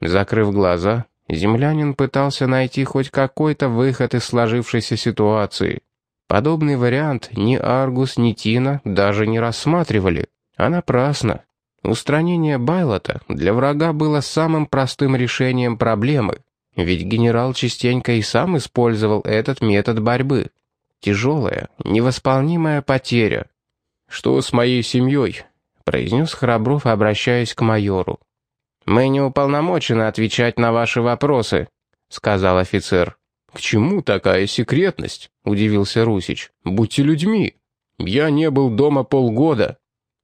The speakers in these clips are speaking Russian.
Закрыв глаза, землянин пытался найти хоть какой-то выход из сложившейся ситуации. Подобный вариант ни Аргус, ни Тина даже не рассматривали, а напрасно. Устранение Байлота для врага было самым простым решением проблемы, ведь генерал частенько и сам использовал этот метод борьбы. Тяжелая, невосполнимая потеря. «Что с моей семьей?» — произнес Храбров, обращаясь к майору. «Мы не уполномочены отвечать на ваши вопросы», — сказал офицер. «К чему такая секретность?» — удивился Русич. «Будьте людьми. Я не был дома полгода».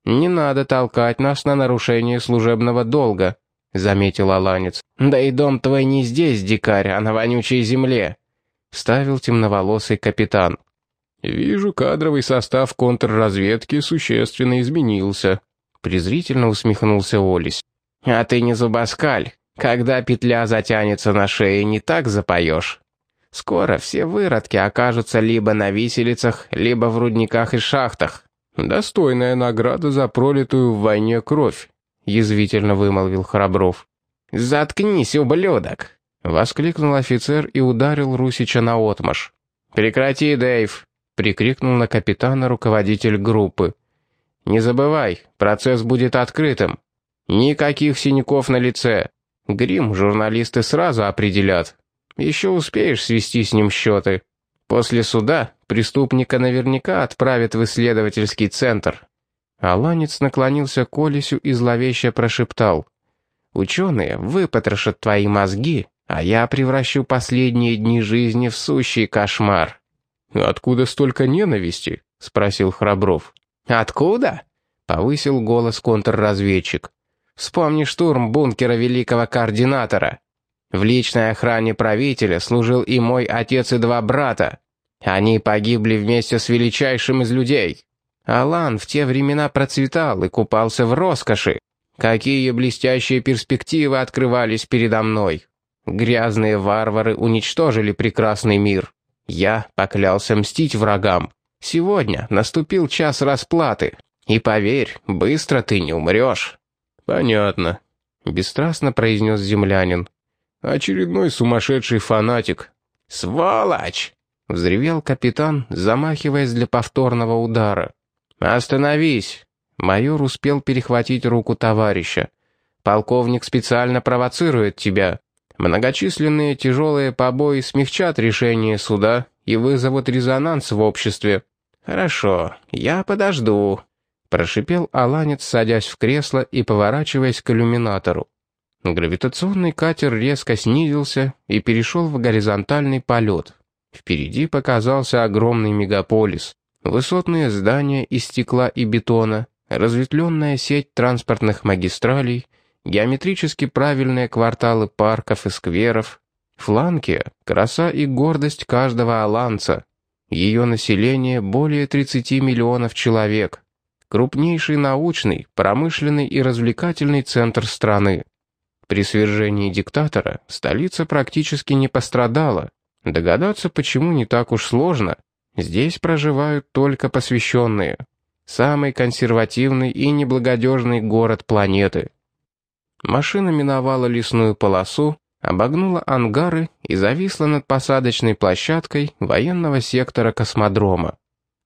«Не надо толкать нас на нарушение служебного долга», — заметил Аланец. «Да и дом твой не здесь, дикарь, а на вонючей земле», — вставил темноволосый капитан. «Вижу, кадровый состав контрразведки существенно изменился», — презрительно усмехнулся Олесь. «А ты не зубоскаль. Когда петля затянется на шее, не так запоешь. Скоро все выродки окажутся либо на виселицах, либо в рудниках и шахтах. Достойная награда за пролитую в войне кровь», — язвительно вымолвил Храбров. «Заткнись, ублюдок!» — воскликнул офицер и ударил Русича наотмашь. «Прекрати, Дэйв!» — прикрикнул на капитана руководитель группы. «Не забывай, процесс будет открытым. Никаких синяков на лице. Грим журналисты сразу определят. Еще успеешь свести с ним счеты. После суда преступника наверняка отправят в исследовательский центр». Аланец наклонился к Олесю и зловеще прошептал. «Ученые выпотрошат твои мозги, а я превращу последние дни жизни в сущий кошмар». «Откуда столько ненависти?» — спросил Храбров. «Откуда?» — повысил голос контрразведчик. «Вспомни штурм бункера великого координатора. В личной охране правителя служил и мой отец и два брата. Они погибли вместе с величайшим из людей. Алан в те времена процветал и купался в роскоши. Какие блестящие перспективы открывались передо мной. Грязные варвары уничтожили прекрасный мир. Я поклялся мстить врагам. Сегодня наступил час расплаты. И поверь, быстро ты не умрешь». «Понятно», — бесстрастно произнес землянин. «Очередной сумасшедший фанатик». «Сволочь!» — взревел капитан, замахиваясь для повторного удара. «Остановись!» Майор успел перехватить руку товарища. «Полковник специально провоцирует тебя. Многочисленные тяжелые побои смягчат решение суда и вызовут резонанс в обществе. Хорошо, я подожду», — прошипел Аланец, садясь в кресло и поворачиваясь к иллюминатору. Гравитационный катер резко снизился и перешел в горизонтальный полет. Впереди показался огромный мегаполис. Высотные здания из стекла и бетона, разветвленная сеть транспортных магистралей — геометрически правильные кварталы парков и скверов, фланки — краса и гордость каждого аланца. Ее население более 30 миллионов человек. Крупнейший научный, промышленный и развлекательный центр страны. При свержении диктатора столица практически не пострадала. Догадаться, почему не так уж сложно. Здесь проживают только посвященные. Самый консервативный и неблагодежный город планеты. Машина миновала лесную полосу, обогнула ангары и зависла над посадочной площадкой военного сектора космодрома.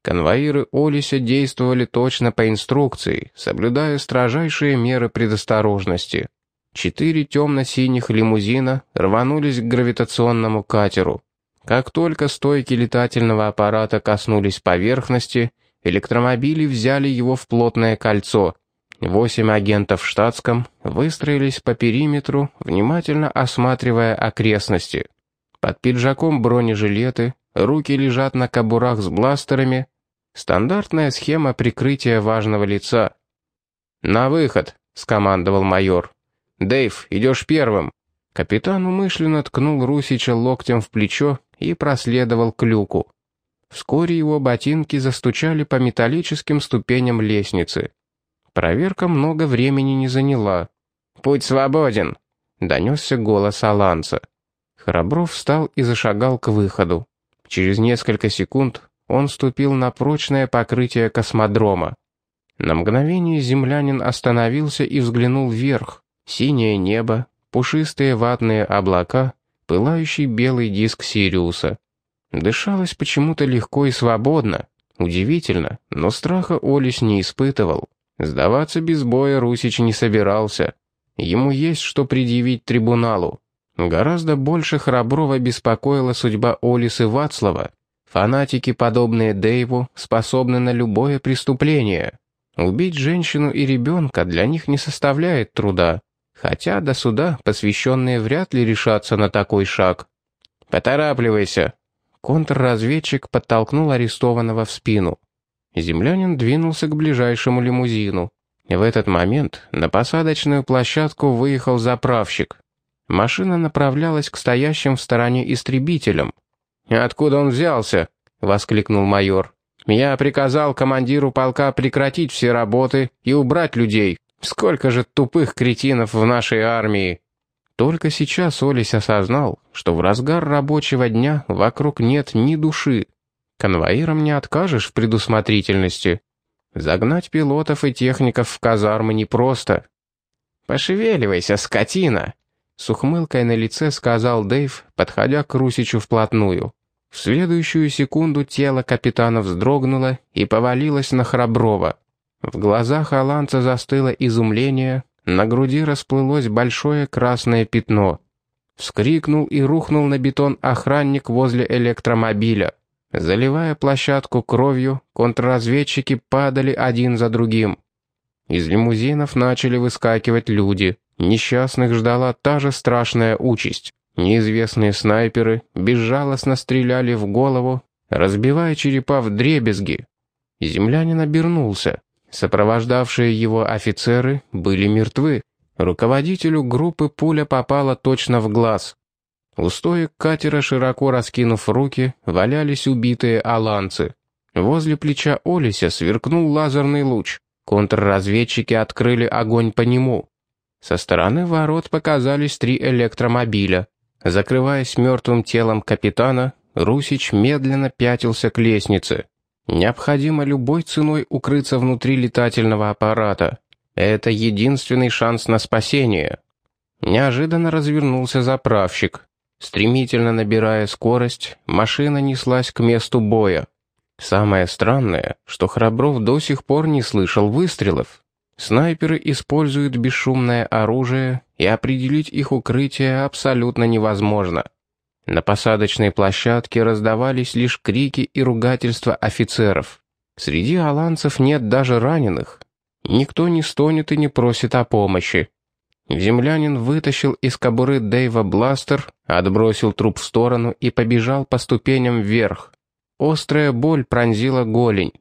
Конвоиры Олися действовали точно по инструкции, соблюдая строжайшие меры предосторожности. Четыре темно-синих лимузина рванулись к гравитационному катеру. Как только стойки летательного аппарата коснулись поверхности, электромобили взяли его в плотное кольцо — Восемь агентов в штатском выстроились по периметру, внимательно осматривая окрестности. Под пиджаком бронежилеты, руки лежат на кобурах с бластерами. Стандартная схема прикрытия важного лица. «На выход!» — скомандовал майор. «Дэйв, идешь первым!» Капитан умышленно ткнул Русича локтем в плечо и проследовал к люку. Вскоре его ботинки застучали по металлическим ступеням лестницы. Проверка много времени не заняла. «Путь свободен!» — донесся голос Аланца. Храбров встал и зашагал к выходу. Через несколько секунд он ступил на прочное покрытие космодрома. На мгновение землянин остановился и взглянул вверх. Синее небо, пушистые ватные облака, пылающий белый диск Сириуса. Дышалось почему-то легко и свободно. Удивительно, но страха Олесь не испытывал. Сдаваться без боя Русич не собирался. Ему есть что предъявить трибуналу. Гораздо больше Храброва беспокоила судьба Олис и Вацлава. Фанатики, подобные Дэйву, способны на любое преступление. Убить женщину и ребенка для них не составляет труда. Хотя до суда посвященные вряд ли решатся на такой шаг. «Поторапливайся!» Контрразведчик подтолкнул арестованного в спину. Землянин двинулся к ближайшему лимузину. В этот момент на посадочную площадку выехал заправщик. Машина направлялась к стоящим в стороне истребителям. «Откуда он взялся?» — воскликнул майор. «Я приказал командиру полка прекратить все работы и убрать людей. Сколько же тупых кретинов в нашей армии!» Только сейчас Олесь осознал, что в разгар рабочего дня вокруг нет ни души. Конвоирам не откажешь в предусмотрительности. Загнать пилотов и техников в казармы непросто. «Пошевеливайся, скотина!» С ухмылкой на лице сказал Дэйв, подходя к Русичу вплотную. В следующую секунду тело капитана вздрогнуло и повалилось на Храброва. В глазах Аланца застыло изумление, на груди расплылось большое красное пятно. Вскрикнул и рухнул на бетон охранник возле электромобиля. Заливая площадку кровью, контрразведчики падали один за другим. Из лимузинов начали выскакивать люди. Несчастных ждала та же страшная участь. Неизвестные снайперы безжалостно стреляли в голову, разбивая черепа в дребезги. Землянин обернулся. Сопровождавшие его офицеры были мертвы. Руководителю группы пуля попала точно в глаз. У стоек катера, широко раскинув руки, валялись убитые аланцы. Возле плеча Олися сверкнул лазерный луч. Контрразведчики открыли огонь по нему. Со стороны ворот показались три электромобиля. Закрываясь мертвым телом капитана, Русич медленно пятился к лестнице. Необходимо любой ценой укрыться внутри летательного аппарата. Это единственный шанс на спасение. Неожиданно развернулся заправщик. Стремительно набирая скорость, машина неслась к месту боя. Самое странное, что Храбров до сих пор не слышал выстрелов. Снайперы используют бесшумное оружие, и определить их укрытие абсолютно невозможно. На посадочной площадке раздавались лишь крики и ругательства офицеров. Среди аланцев нет даже раненых. Никто не стонет и не просит о помощи. Землянин вытащил из кобуры Дэйва бластер, отбросил труп в сторону и побежал по ступеням вверх. Острая боль пронзила голень.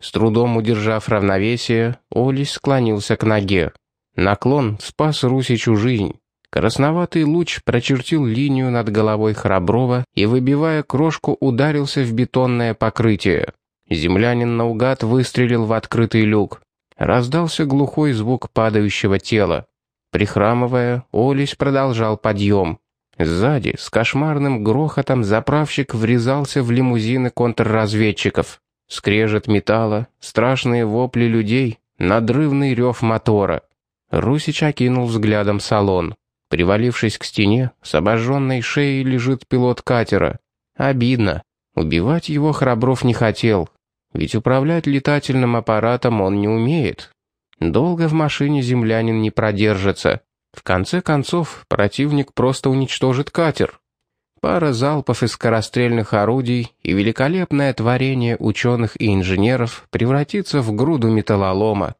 С трудом удержав равновесие, Олесь склонился к ноге. Наклон спас Русичу жизнь. Красноватый луч прочертил линию над головой Храброва и, выбивая крошку, ударился в бетонное покрытие. Землянин наугад выстрелил в открытый люк. Раздался глухой звук падающего тела. Прихрамывая, Олесь продолжал подъем. Сзади, с кошмарным грохотом, заправщик врезался в лимузины контрразведчиков. Скрежет металла, страшные вопли людей, надрывный рев мотора. Русич окинул взглядом салон. Привалившись к стене, с обожженной шеей лежит пилот катера. Обидно. Убивать его Храбров не хотел. Ведь управлять летательным аппаратом он не умеет. Долго в машине землянин не продержится. В конце концов, противник просто уничтожит катер. Пара залпов из скорострельных орудий и великолепное творение ученых и инженеров превратится в груду металлолома.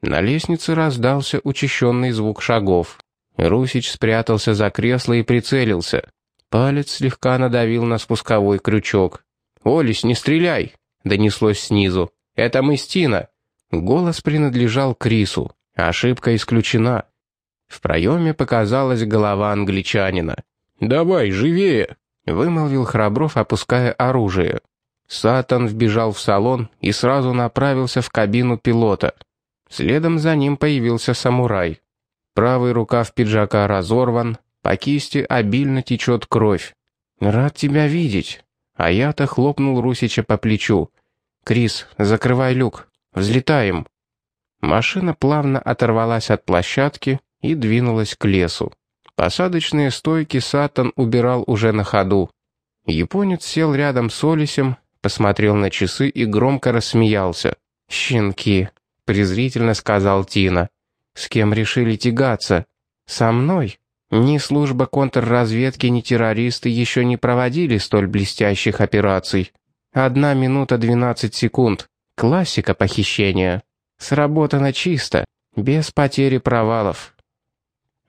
На лестнице раздался учащенный звук шагов. Русич спрятался за кресло и прицелился. Палец слегка надавил на спусковой крючок. «Олесь, не стреляй!» — донеслось снизу. «Это Местина!» Голос принадлежал Крису. Ошибка исключена. В проеме показалась голова англичанина. «Давай, живее!» — вымолвил Храбров, опуская оружие. Сатан вбежал в салон и сразу направился в кабину пилота. Следом за ним появился самурай. Правый рукав пиджака разорван, по кисти обильно течет кровь. «Рад тебя видеть!» А я-то хлопнул Русича по плечу. «Крис, закрывай люк!» Взлетаем». Машина плавно оторвалась от площадки и двинулась к лесу. Посадочные стойки Сатан убирал уже на ходу. Японец сел рядом с Олисем, посмотрел на часы и громко рассмеялся. «Щенки», — презрительно сказал Тина. «С кем решили тягаться? Со мной? Ни служба контрразведки, ни террористы еще не проводили столь блестящих операций. Одна минута двенадцать секунд. Классика похищения. Сработано чисто, без потери провалов.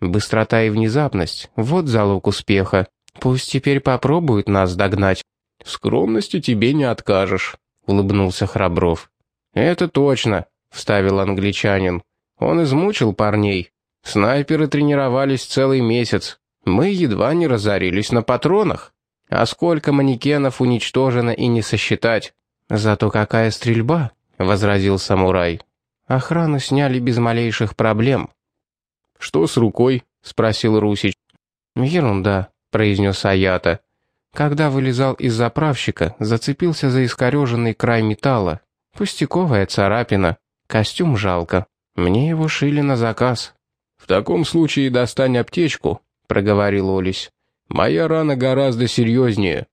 Быстрота и внезапность — вот залог успеха. Пусть теперь попробуют нас догнать. «В скромности тебе не откажешь», — улыбнулся Храбров. «Это точно», — вставил англичанин. «Он измучил парней. Снайперы тренировались целый месяц. Мы едва не разорились на патронах. А сколько манекенов уничтожено и не сосчитать. Зато какая стрельба», — возразил самурай. «Охрану сняли без малейших проблем. «Что с рукой?» — спросил Русич. «Ерунда», — произнес Аята. Когда вылезал из заправщика, зацепился за искореженный край металла. Пустяковая царапина. Костюм жалко. Мне его шили на заказ. «В таком случае достань аптечку», — проговорил Олесь. «Моя рана гораздо серьезнее».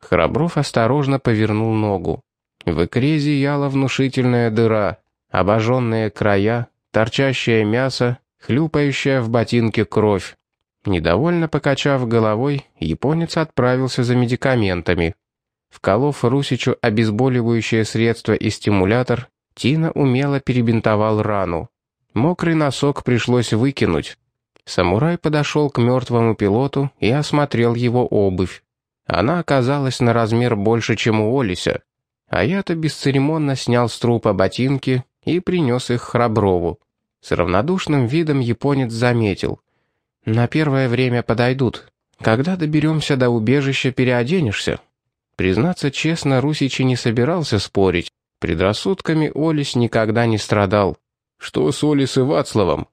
Храбров осторожно повернул ногу. В икре зияла внушительная дыра, обожженные края, торчащее мясо хлюпающая в ботинке кровь. Недовольно покачав головой, японец отправился за медикаментами. Вколов Русичу обезболивающее средство и стимулятор, Тина умело перебинтовал рану. Мокрый носок пришлось выкинуть. Самурай подошел к мертвому пилоту и осмотрел его обувь. Она оказалась на размер больше, чем у Олися. А я-то бесцеремонно снял с трупа ботинки и принес их Храброву. С равнодушным видом японец заметил. «На первое время подойдут. Когда доберемся до убежища, переоденешься». Признаться честно, Русичи не собирался спорить. Предрассудками Олис никогда не страдал. «Что с Олис и Вацлавом?»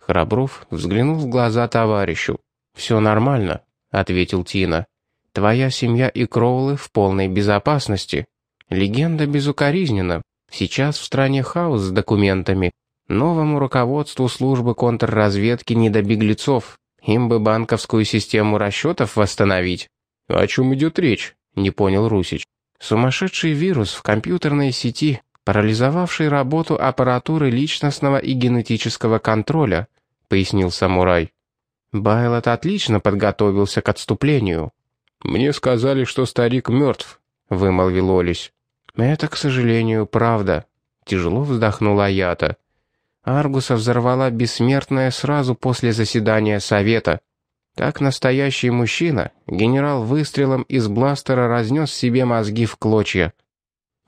Храбров взглянул в глаза товарищу. «Все нормально», — ответил Тина. «Твоя семья и Кроулы в полной безопасности. Легенда безукоризненна. Сейчас в стране хаос с документами. Новому руководству службы контрразведки не до беглецов. Им бы банковскую систему расчетов восстановить. «О чем идет речь?» — не понял Русич. «Сумасшедший вирус в компьютерной сети, парализовавший работу аппаратуры личностного и генетического контроля», — пояснил самурай. Байлот отлично подготовился к отступлению. «Мне сказали, что старик мертв», — вымолвил Олесь. «Это, к сожалению, правда», — тяжело вздохнула Ята. Аргуса взорвала бессмертная сразу после заседания совета. Как настоящий мужчина, генерал выстрелом из бластера разнес себе мозги в клочья.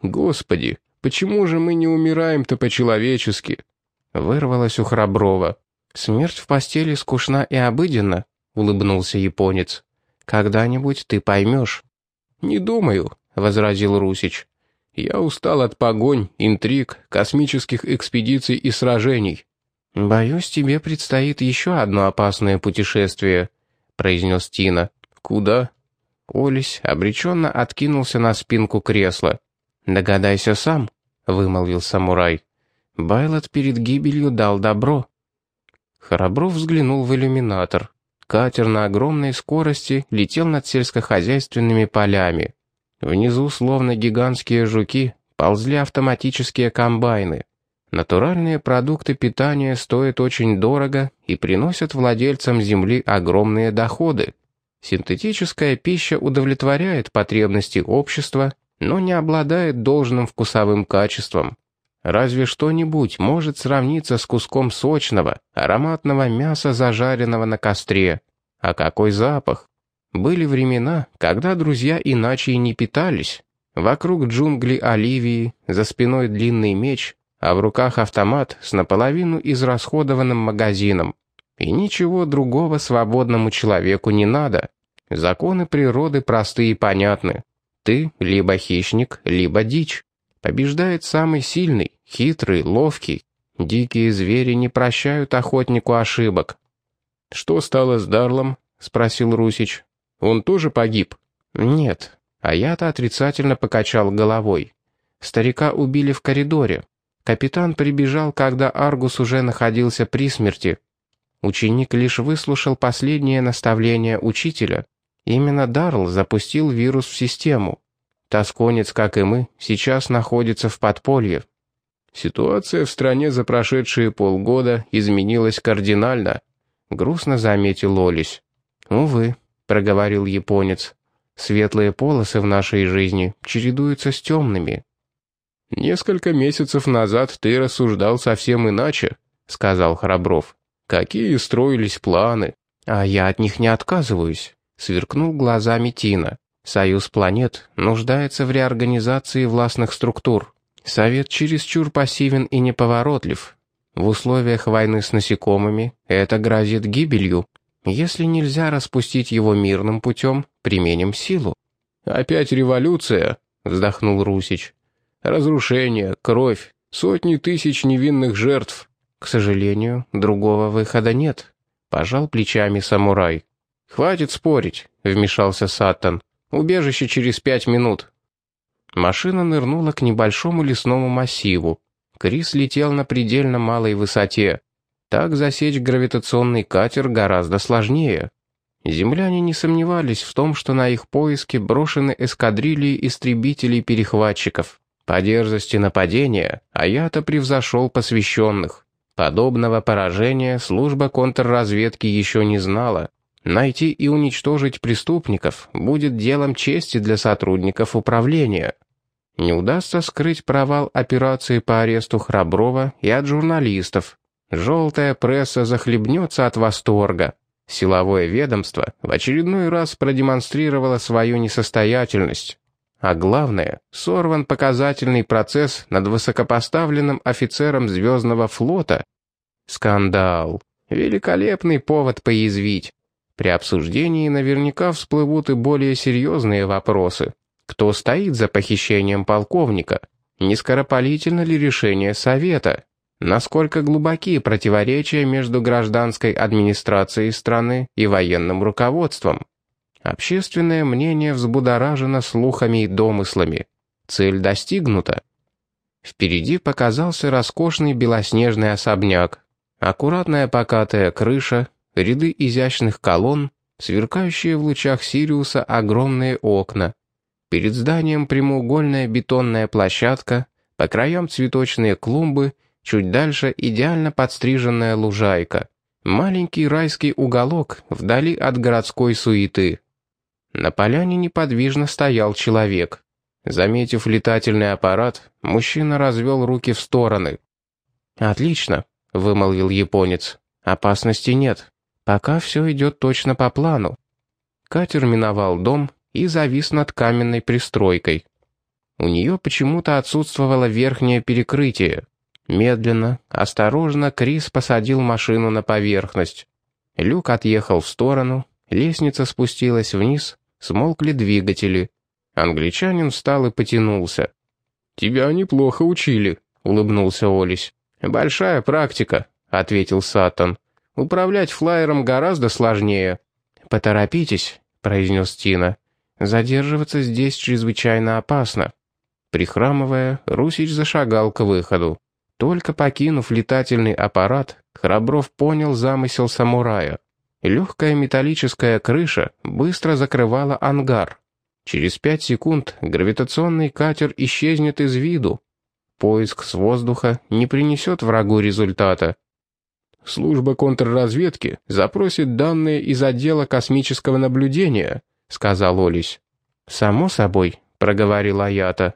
«Господи, почему же мы не умираем-то по-человечески?» Вырвалось у Храброва. «Смерть в постели скучна и обыденна», — улыбнулся японец. «Когда-нибудь ты поймешь». «Не думаю», — возразил Русич. Я устал от погонь, интриг, космических экспедиций и сражений. «Боюсь, тебе предстоит еще одно опасное путешествие», — произнес Тина. «Куда?» Олесь обреченно откинулся на спинку кресла. «Догадайся сам», — вымолвил самурай. Байлот перед гибелью дал добро. Храбров взглянул в иллюминатор. Катер на огромной скорости летел над сельскохозяйственными полями. Внизу, словно гигантские жуки, ползли автоматические комбайны. Натуральные продукты питания стоят очень дорого и приносят владельцам земли огромные доходы. Синтетическая пища удовлетворяет потребности общества, но не обладает должным вкусовым качеством. Разве что-нибудь может сравниться с куском сочного, ароматного мяса, зажаренного на костре. А какой запах! Были времена, когда друзья иначе и не питались. Вокруг джунгли Оливии, за спиной длинный меч, а в руках автомат с наполовину израсходованным магазином. И ничего другого свободному человеку не надо. Законы природы просты и понятны. Ты либо хищник, либо дичь. Побеждает самый сильный, хитрый, ловкий. Дикие звери не прощают охотнику ошибок. «Что стало с Дарлом?» — спросил Русич. Он тоже погиб?» «Нет». А я-то отрицательно покачал головой. Старика убили в коридоре. Капитан прибежал, когда Аргус уже находился при смерти. Ученик лишь выслушал последнее наставление учителя. Именно Дарл запустил вирус в систему. Тосконец, как и мы, сейчас находится в подполье. Ситуация в стране за прошедшие полгода изменилась кардинально, грустно заметил Олесь. Увы, проговорил японец. Светлые полосы в нашей жизни чередуются с темными. Несколько месяцев назад ты рассуждал совсем иначе, сказал Храбров. Какие строились планы? А я от них не отказываюсь, сверкнул глазами Тина. Союз планет нуждается в реорганизации властных структур. Совет чересчур пассивен и неповоротлив. В условиях войны с насекомыми это грозит гибелью. Если нельзя распустить его мирным путем, применим силу. «Опять революция», — вздохнул Русич. «Разрушение, кровь, сотни тысяч невинных жертв». «К сожалению, другого выхода нет», — пожал плечами самурай. «Хватит спорить», — вмешался Саттон. «Убежище через пять минут». Машина нырнула к небольшому лесному массиву. Крис летел на предельно малой высоте. Так засечь гравитационный катер гораздо сложнее. Земляне не сомневались в том, что на их поиски брошены эскадрильи истребителей-перехватчиков. По дерзости нападения Аята превзошел посвященных. Подобного поражения служба контрразведки еще не знала. Найти и уничтожить преступников будет делом чести для сотрудников управления. Не удастся скрыть провал операции по аресту Храброва и от журналистов. Желтая пресса захлебнется от восторга. Силовое ведомство в очередной раз продемонстрировало свою несостоятельность. А главное, сорван показательный процесс над высокопоставленным офицером Звездного флота. Скандал. Великолепный повод поязвить. При обсуждении наверняка всплывут и более серьезные вопросы. Кто стоит за похищением полковника? Не скоропалительно ли решение Совета? Насколько глубоки противоречия между гражданской администрацией страны и военным руководством? Общественное мнение взбудоражено слухами и домыслами. Цель достигнута. Впереди показался роскошный белоснежный особняк. Аккуратная покатая крыша, ряды изящных колонн, сверкающие в лучах Сириуса огромные окна. Перед зданием прямоугольная бетонная площадка, по краям цветочные клумбы, чуть дальше идеально подстриженная лужайка. Маленький райский уголок вдали от городской суеты. На поляне неподвижно стоял человек. Заметив летательный аппарат, мужчина развел руки в стороны. «Отлично», — вымолвил японец. «Опасности нет. Пока все идет точно по плану». Катер миновал дом и завис над каменной пристройкой. У нее почему-то отсутствовало верхнее перекрытие. Медленно, осторожно Крис посадил машину на поверхность. Люк отъехал в сторону, лестница спустилась вниз, смолкли двигатели. Англичанин встал и потянулся. «Тебя неплохо учили», — улыбнулся Олесь. «Большая практика», — ответил Сатан. «Управлять флайером гораздо сложнее». «Поторопитесь», — произнес Тина. Задерживаться здесь чрезвычайно опасно. Прихрамывая, Русич зашагал к выходу. Только покинув летательный аппарат, Храбров понял замысел самурая. Легкая металлическая крыша быстро закрывала ангар. Через пять секунд гравитационный катер исчезнет из виду. Поиск с воздуха не принесет врагу результата. Служба контрразведки запросит данные из отдела космического наблюдения, — сказал Олесь. «Само собой», — проговорила Аята.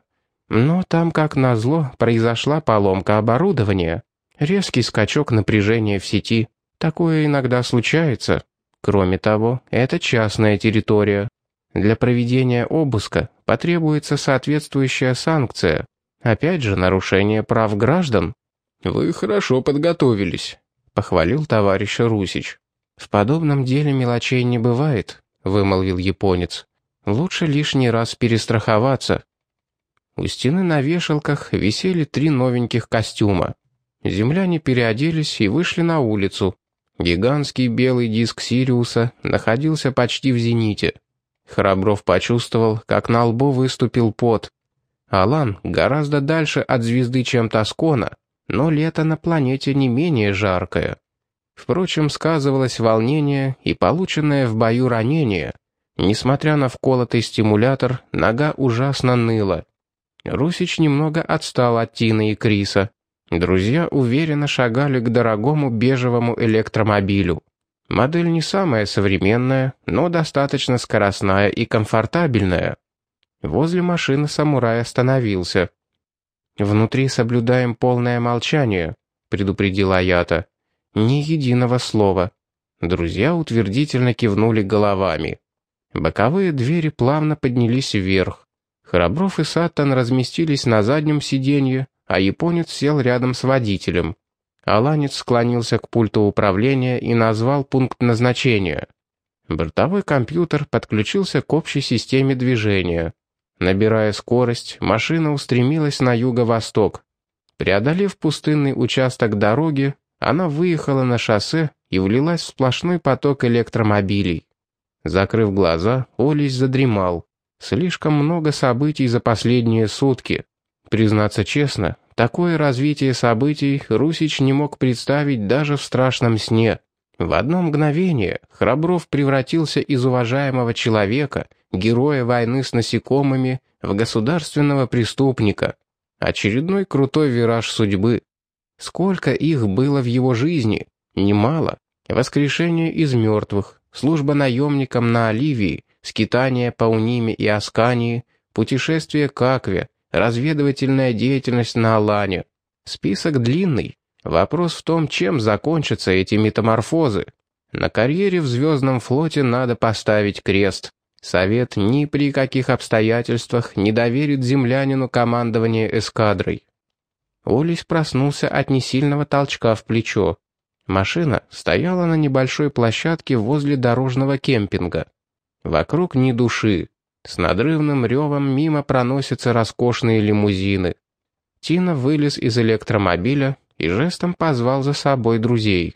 «Но там, как назло, произошла поломка оборудования. Резкий скачок напряжения в сети. Такое иногда случается. Кроме того, это частная территория. Для проведения обыска потребуется соответствующая санкция. Опять же, нарушение прав граждан». «Вы хорошо подготовились», — похвалил товарищ Русич. «В подобном деле мелочей не бывает», — вымолвил японец. «Лучше лишний раз перестраховаться». У стены на вешалках висели три новеньких костюма. Земляне переоделись и вышли на улицу. Гигантский белый диск Сириуса находился почти в зените. Храбров почувствовал, как на лбу выступил пот. Алан гораздо дальше от звезды, чем Тоскона, но лето на планете не менее жаркое. Впрочем, сказывалось волнение и полученное в бою ранение. Несмотря на вколотый стимулятор, нога ужасно ныла. Русич немного отстал от Тины и Криса. Друзья уверенно шагали к дорогому бежевому электромобилю. Модель не самая современная, но достаточно скоростная и комфортабельная. Возле машины самурай остановился. «Внутри соблюдаем полное молчание», — предупредила Аята. «Ни единого слова». Друзья утвердительно кивнули головами. Боковые двери плавно поднялись вверх. Храбров и Саттон разместились на заднем сиденье, а японец сел рядом с водителем. Аланец склонился к пульту управления и назвал пункт назначения. Бортовой компьютер подключился к общей системе движения. Набирая скорость, машина устремилась на юго-восток. Преодолев пустынный участок дороги, она выехала на шоссе и влилась в сплошной поток электромобилей. Закрыв глаза, Олесь задремал. Слишком много событий за последние сутки. Признаться честно, Такое развитие событий Русич не мог представить даже в страшном сне. В одно мгновение Храбров превратился из уважаемого человека, героя войны с насекомыми, в государственного преступника. Очередной крутой вираж судьбы. Сколько их было в его жизни? Немало. Воскрешение из мертвых, служба наемникам на Оливии, скитание по Униме и Аскании, путешествие к Акве, разведывательная деятельность на Алане. Список длинный. Вопрос в том, чем закончатся эти метаморфозы. На карьере в Звездном флоте надо поставить крест. Совет ни при каких обстоятельствах не доверит землянину командование эскадрой. Олесь проснулся от несильного толчка в плечо. Машина стояла на небольшой площадке возле дорожного кемпинга. Вокруг ни души. С надрывным ревом мимо проносятся роскошные лимузины. Тина вылез из электромобиля и жестом позвал за собой друзей.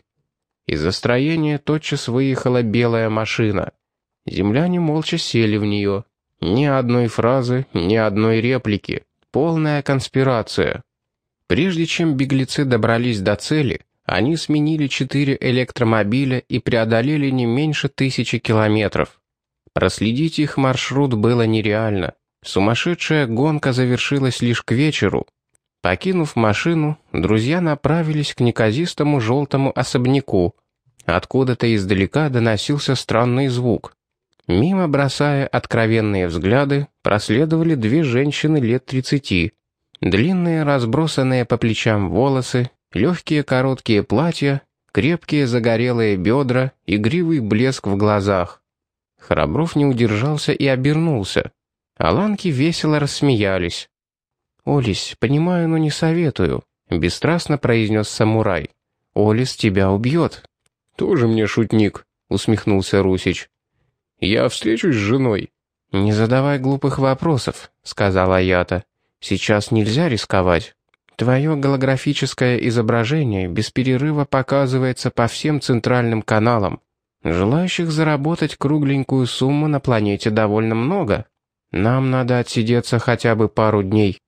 Из-за строения тотчас выехала белая машина. Земляне молча сели в нее. Ни одной фразы, ни одной реплики. Полная конспирация. Прежде чем беглецы добрались до цели, они сменили четыре электромобиля и преодолели не меньше тысячи километров. Проследить их маршрут было нереально. Сумасшедшая гонка завершилась лишь к вечеру. Покинув машину, друзья направились к неказистому желтому особняку. Откуда-то издалека доносился странный звук. Мимо, бросая откровенные взгляды, проследовали две женщины лет тридцати. Длинные разбросанные по плечам волосы, легкие короткие платья, крепкие загорелые бедра, игривый блеск в глазах. Храбров не удержался и обернулся. Аланки весело рассмеялись. «Олесь, понимаю, но не советую», — бесстрастно произнес самурай. «Олис тебя убьет». «Тоже мне шутник», — усмехнулся Русич. «Я встречусь с женой». «Не задавай глупых вопросов», — сказала Ята. «Сейчас нельзя рисковать. Твое голографическое изображение без перерыва показывается по всем центральным каналам. Желающих заработать кругленькую сумму на планете довольно много. Нам надо отсидеться хотя бы пару дней.